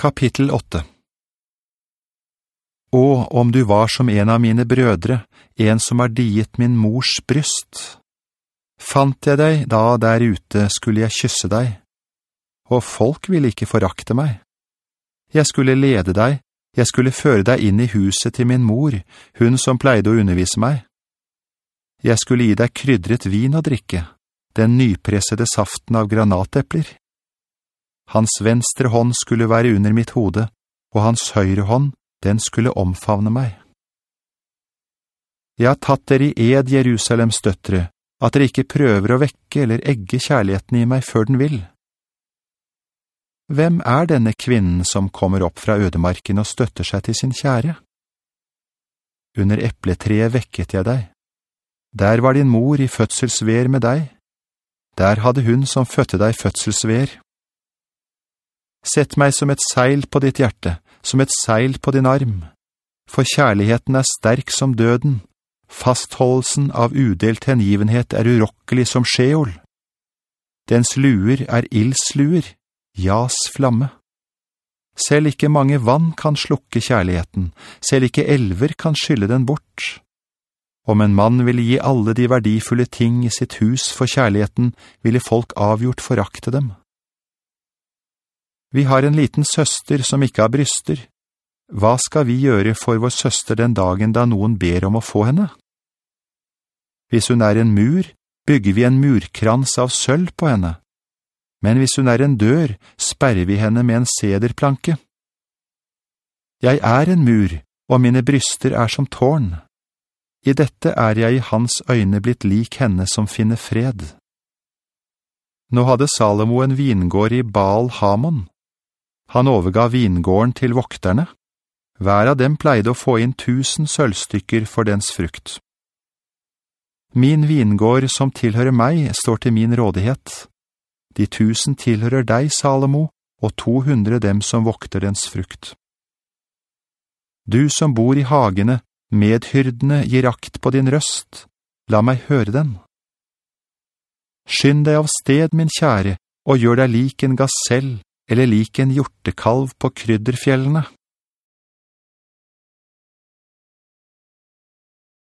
Kapittel 8 Å, om du var som en av mine brødre, en som har diet min mors bryst. Fant jeg deg da der ute skulle jeg kysse deg, og folk ville ikke forakte meg. Jeg skulle lede deg, jeg skulle føre deg inn i huset til min mor, hun som pleide å undervise meg. Jeg skulle gi deg krydret vin å drikke, den nypressede saften av granatepler. Hans venstre hånd skulle være under mitt hode, og hans høyre hånd, den skulle omfavne meg. Jeg har tatt dere i ed, Jerusalems døttere, at dere ikke prøver å vekke eller egge kjærligheten i meg før den vil. Hvem er denne kvinnen som kommer opp fra ødemarken og støtter seg til sin kjære? Under epletreet vekket jeg deg. Der var din mor i fødselsver med deg. Der hadde hun som fødte deg fødselsver. Sett meg som et seil på ditt hjerte, som et seil på din arm. For kjærligheten er sterk som døden. Fastholdelsen av udelt hengivenhet er urokkelig som skjeol. Dens luer er ildsluer, jas flamme. Selv ikke mange vann kan slukke kjærligheten, selv ikke elver kan skylle den bort. Om en mann ville gi alle de verdifulle ting i sitt hus for kjærligheten, ville folk avgjort forakte dem. Vi har en liten søster som ikke har bryster. Hva skal vi gjøre for vår søster den dagen da noen ber om å få henne? Hvis hun er en mur, bygger vi en murkrans av sølv på henne. Men hvis hun er en dør, sperrer vi henne med en sederplanke. Jeg er en mur, og mine bryster er som tårn. I dette er jeg i hans øyne blitt lik henne som finner fred. Nå hadde Salomo en vingård i Baal Hamon, han overgav vingården til vokterne. Hver av dem pleide å få inn tusen sølvstykker for dens frukt. Min vingård som tilhører meg står til min rådighet. De tusen tilhører deg, Salomo, og to hundre dem som vokter dens frukt. Du som bor i hagene, medhyrdene gir akt på din røst. La meg høre den. Skynd deg av sted, min kjære, og gjør deg lik en gassell, eller lik en hjortekalv på krydderfjellene.